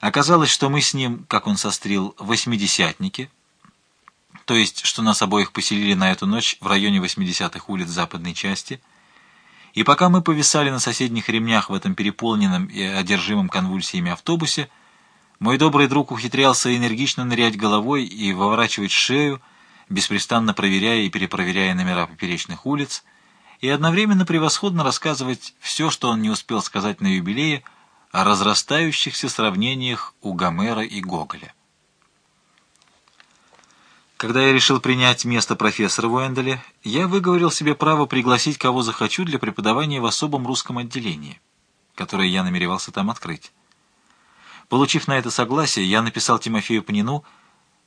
Оказалось, что мы с ним, как он сострил, восьмидесятники, то есть, что нас обоих поселили на эту ночь в районе 80-х улиц западной части, и пока мы повисали на соседних ремнях в этом переполненном и одержимом конвульсиями автобусе, мой добрый друг ухитрялся энергично нырять головой и выворачивать шею, беспрестанно проверяя и перепроверяя номера поперечных улиц, и одновременно превосходно рассказывать все, что он не успел сказать на юбилее, о разрастающихся сравнениях у Гомера и Гоголя. Когда я решил принять место профессора в Уэнделе, я выговорил себе право пригласить кого захочу для преподавания в особом русском отделении, которое я намеревался там открыть. Получив на это согласие, я написал Тимофею Панину,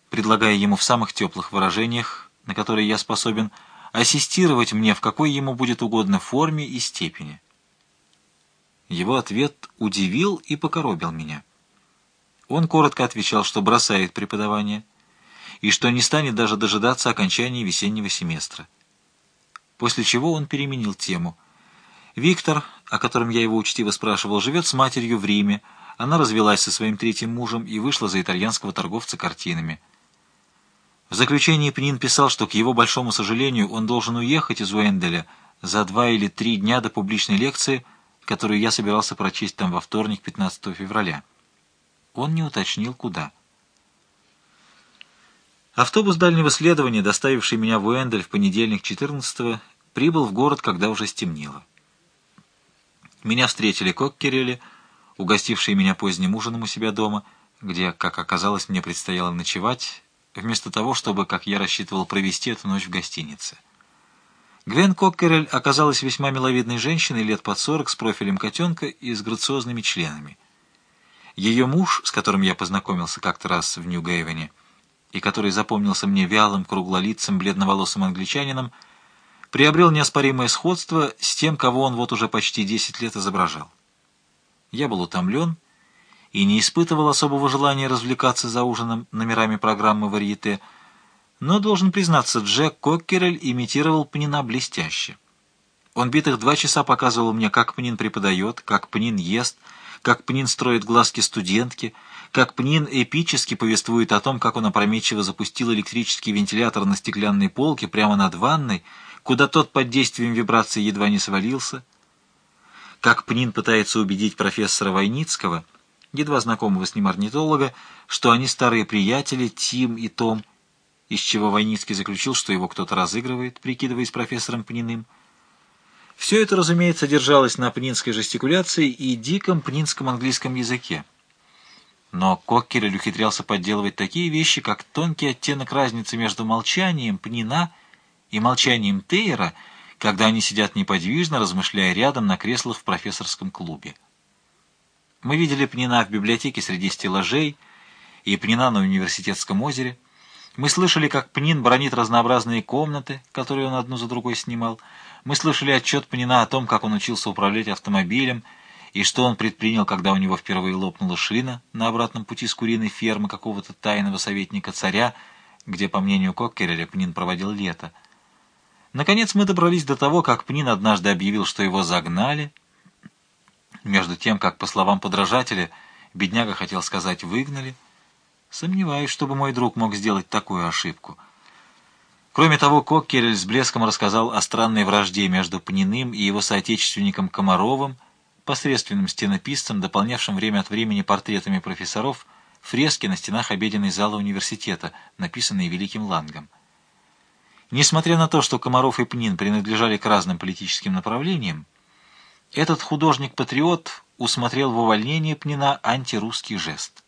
предлагая ему в самых теплых выражениях, на которые я способен, ассистировать мне в какой ему будет угодно форме и степени. Его ответ удивил и покоробил меня. Он коротко отвечал, что бросает преподавание и что не станет даже дожидаться окончания весеннего семестра. После чего он переменил тему. Виктор, о котором я его учтиво спрашивал, живет с матерью в Риме, она развелась со своим третьим мужем и вышла за итальянского торговца картинами. В заключении Пнин писал, что, к его большому сожалению, он должен уехать из Уэнделя за два или три дня до публичной лекции, которую я собирался прочесть там во вторник, 15 февраля. Он не уточнил, куда. Автобус дальнего следования, доставивший меня в Уэндель в понедельник 14-го, прибыл в город, когда уже стемнело. Меня встретили Коккерели, угостившие меня поздним ужином у себя дома, где, как оказалось, мне предстояло ночевать, вместо того, чтобы, как я рассчитывал, провести эту ночь в гостинице. Гвен Коккерель оказалась весьма миловидной женщиной лет под сорок с профилем котенка и с грациозными членами. Ее муж, с которым я познакомился как-то раз в Нью-Гейвене, и который запомнился мне вялым, круглолицым, бледноволосым англичанином, приобрел неоспоримое сходство с тем, кого он вот уже почти десять лет изображал. Я был утомлен и не испытывал особого желания развлекаться за ужином номерами программы «Варьете», но, должен признаться, Джек Коккерель имитировал Пнина блестяще. Он битых два часа показывал мне, как Пнин преподает, как Пнин ест, как Пнин строит глазки студентки, как Пнин эпически повествует о том, как он опрометчиво запустил электрический вентилятор на стеклянной полке прямо над ванной, куда тот под действием вибрации едва не свалился, как Пнин пытается убедить профессора Войницкого, едва знакомого с ним орнитолога, что они старые приятели, Тим и Том, из чего Войницкий заключил, что его кто-то разыгрывает, прикидываясь профессором Пниным. Все это, разумеется, держалось на пнинской жестикуляции и диком пнинском английском языке. Но Коккерель ухитрялся подделывать такие вещи, как тонкий оттенок разницы между молчанием Пнина и молчанием Тейера — когда они сидят неподвижно, размышляя рядом на креслах в профессорском клубе. Мы видели Пнина в библиотеке среди стеллажей и Пнина на университетском озере. Мы слышали, как Пнин бронит разнообразные комнаты, которые он одну за другой снимал. Мы слышали отчет Пнина о том, как он учился управлять автомобилем, и что он предпринял, когда у него впервые лопнула шина на обратном пути с куриной фермы какого-то тайного советника царя, где, по мнению Коккереля, Пнин проводил лето. Наконец мы добрались до того, как Пнин однажды объявил, что его загнали. Между тем, как, по словам подражателя, бедняга хотел сказать «выгнали». Сомневаюсь, чтобы мой друг мог сделать такую ошибку. Кроме того, Коккерель с блеском рассказал о странной вражде между Пниным и его соотечественником Комаровым, посредственным стенописцем, дополнявшим время от времени портретами профессоров, фрески на стенах обеденной зала университета, написанные Великим Лангом. Несмотря на то, что Комаров и Пнин принадлежали к разным политическим направлениям, этот художник-патриот усмотрел в увольнении Пнина антирусский жест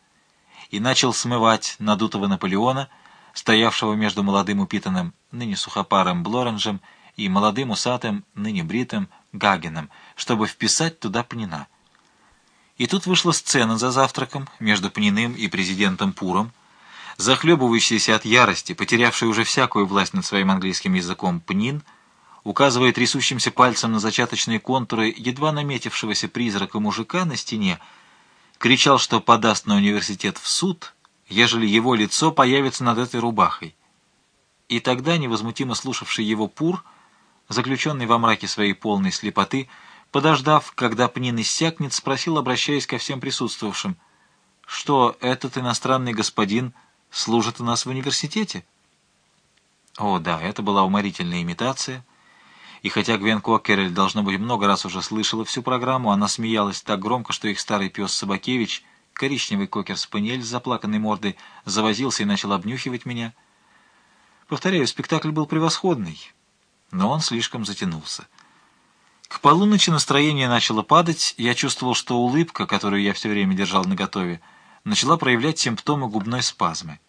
и начал смывать надутого Наполеона, стоявшего между молодым упитанным, ныне сухопарым Блоренжем, и молодым усатым, ныне бритым Гагеном, чтобы вписать туда Пнина. И тут вышла сцена за завтраком между Пниным и президентом Пуром, Захлебывающийся от ярости, потерявший уже всякую власть над своим английским языком Пнин, указывая трясущимся пальцем на зачаточные контуры едва наметившегося призрака мужика на стене, кричал, что подаст на университет в суд, ежели его лицо появится над этой рубахой. И тогда, невозмутимо слушавший его Пур, заключенный во мраке своей полной слепоты, подождав, когда Пнин иссякнет, спросил, обращаясь ко всем присутствовавшим, что этот иностранный господин служит у нас в университете? О, да, это была уморительная имитация. И хотя Гвен Коккерель, должно быть, много раз уже слышала всю программу, она смеялась так громко, что их старый пес Собакевич, коричневый кокер-спаниель с заплаканной мордой, завозился и начал обнюхивать меня. Повторяю, спектакль был превосходный, но он слишком затянулся. К полуночи настроение начало падать, я чувствовал, что улыбка, которую я все время держал наготове, начала проявлять симптомы губной спазмы.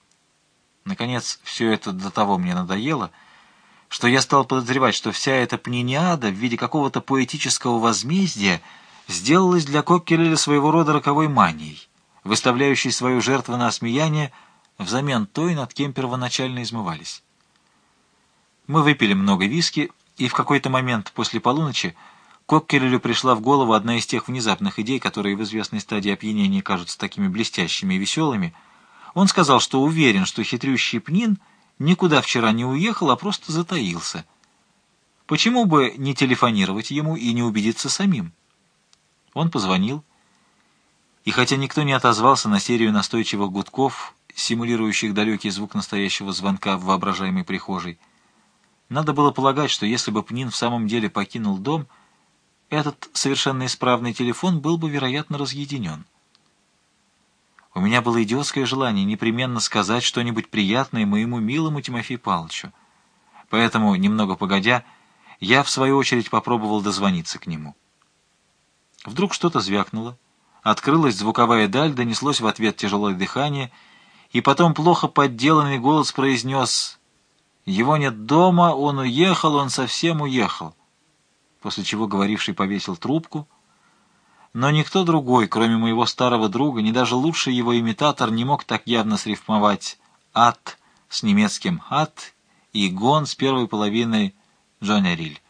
Наконец, все это до того мне надоело, что я стал подозревать, что вся эта пнениада в виде какого-то поэтического возмездия сделалась для Коккелеля своего рода роковой манией, выставляющей свою жертву на осмеяние взамен той, над кем первоначально измывались. Мы выпили много виски, и в какой-то момент после полуночи Коккелелю пришла в голову одна из тех внезапных идей, которые в известной стадии опьянения кажутся такими блестящими и веселыми. Он сказал, что уверен, что хитрющий Пнин никуда вчера не уехал, а просто затаился. Почему бы не телефонировать ему и не убедиться самим? Он позвонил, и хотя никто не отозвался на серию настойчивых гудков, симулирующих далекий звук настоящего звонка в воображаемой прихожей, надо было полагать, что если бы Пнин в самом деле покинул дом, этот совершенно исправный телефон был бы, вероятно, разъединен. У меня было идиотское желание непременно сказать что-нибудь приятное моему милому Тимофею Павловичу. Поэтому, немного погодя, я, в свою очередь, попробовал дозвониться к нему. Вдруг что-то звякнуло, открылась звуковая даль, донеслось в ответ тяжелое дыхание, и потом плохо подделанный голос произнес его нет дома, он уехал, он совсем уехал. После чего говоривший повесил трубку. Но никто другой, кроме моего старого друга, ни даже лучший его имитатор не мог так явно срифмовать «ат» с немецким «ат» и «гон» с первой половиной «джонериль».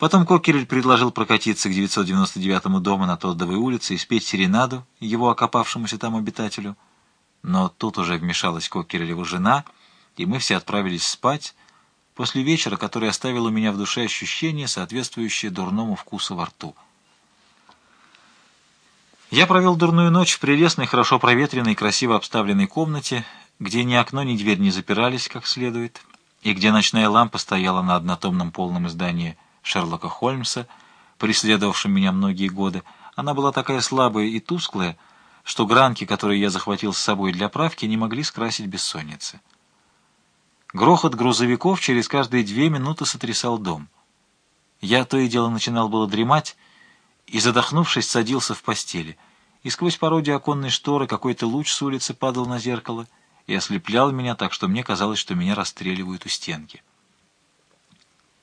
Потом Кокерель предложил прокатиться к 999-му дому на Тоддовой улице и спеть серенаду его окопавшемуся там обитателю. Но тут уже вмешалась Кокерелева жена — и мы все отправились спать после вечера, который оставил у меня в душе ощущение, соответствующее дурному вкусу во рту. Я провел дурную ночь в прелестной, хорошо проветренной, красиво обставленной комнате, где ни окно, ни дверь не запирались как следует, и где ночная лампа стояла на однотомном полном издании Шерлока Холмса, преследовавшем меня многие годы. Она была такая слабая и тусклая, что гранки, которые я захватил с собой для правки, не могли скрасить бессонницы. Грохот грузовиков через каждые две минуты сотрясал дом. Я то и дело начинал было дремать, и, задохнувшись, садился в постели. И сквозь пародию оконной шторы какой-то луч с улицы падал на зеркало и ослеплял меня так, что мне казалось, что меня расстреливают у стенки.